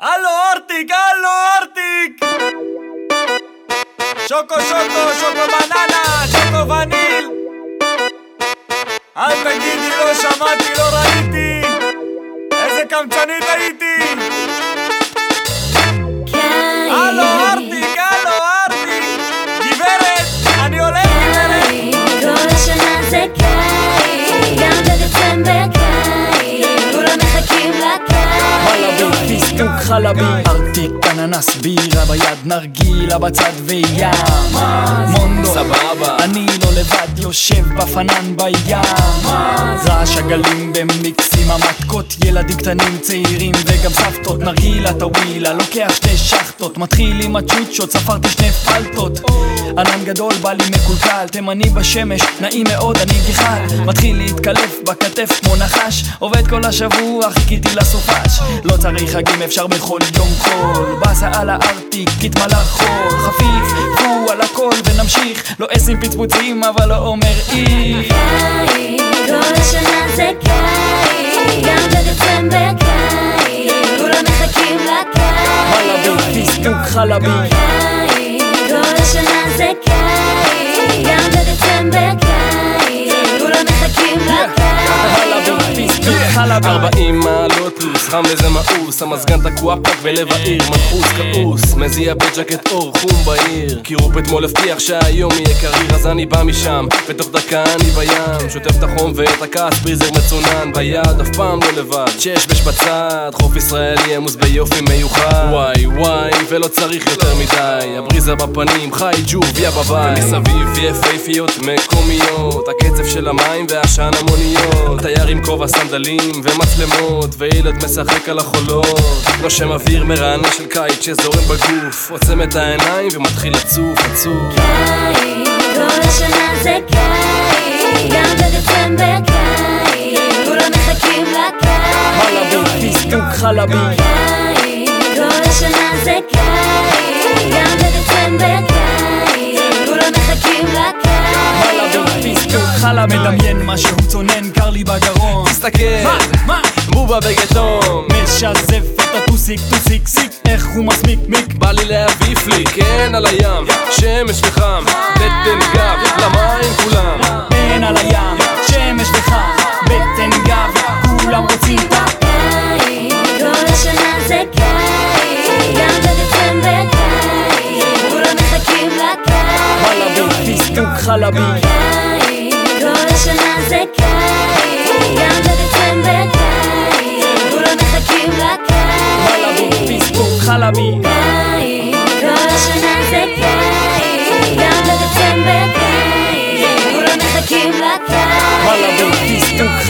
הלו ארטיק, הלו ארטיק! שוקו שוקו, שוקו בננה, שוקו וניל אל תגידי לא שמעתי, לא ראיתי איזה קמצנית הייתי! חלבי. ארטיק, אננס, בירה ביד, נרגילה בצד וים. מונדו, סבבה. אני לא לבד, יושב בפנן בים. רעש הגלים במיקס עם המתקות ילדים קטנים צעירים וגם סבתות נרגילה טווילה, לוקח שתי שחטות מתחיל עם הצ'וצ'ות, ספרתי שני פלטות. ענן גדול בא לי מקולקל, תימני בשמש, נעים מאוד, אני גחל מתחיל להתקלף בכתף כמו נחש עובד כל השבוע, חיכיתי לסופש. לא צריך חגים, אפשר בכל יום חול. באסה על הארטיק, התמלא חול חפיף, פו על הכל ונמשיך. לא עשים פצפוצים אבל לא אומר אי. קיץ, כל השנה זה קיץ, גם בדצמבר קיץ, כולם מחכים חלבי, לקיץ. פיסטוק חלבי קיץ, כל השנה זה קיץ, גם בדצמבר קיץ, חלבי 40 מעלות פלוס, חם וזה מאוס. המזגן תקוע פקק בלב העיר, מנחוס כעוס מזיע בג'קט עור, חום בעיר. דני רופ אתמול הבטיח שהיום יהיה קריר אז אני בא משם. בתוך דקה אני בים. שוטף את החום ואת הכעס פריזר מצונן. ביד אף פעם לא לבד. שש בש בצד חוף ישראלי עמוס ביופי מיוחד. וואי וואי ולא צריך יותר מדי. הבריזה בפנים חי ג'וב יא בבית. ומסביב יפהפיות מקומיות. הקצב של המים והעשן המוניות. תייר עם כובע סנדלים ומצלמות. וילד משחק על החולות. נושם אוויר מרענן של קיץ שזורם בגוף. עוצם את העיניים ומתחיל לצוף לצוף. קיץ, כל השנה זה קיץ, גם בדצמבר קיץ, כולם מחכים לקיץ. חלבי קיץ, כל השנה זה קיץ, חלבי מדמיין משהו צונן, קר לי בגרון. תסתכל. מה? מה? בובה בגטון משזף את הטוסיק, טוסיק, סיק. איך הוא מסמיק, מיק? בא לי להביף לי, כן על הים, שמש וחם, בטן גב, למים כולם. אין על הים, שמש וחם, בטן גב, כולם רוצים את ה... קיץ, כל השנה זה קיץ, גם בדצמבר קיץ, כולם מחכים חלבי, לקיץ. פיסטוק חלבי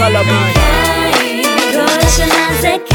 מחכים חלבי,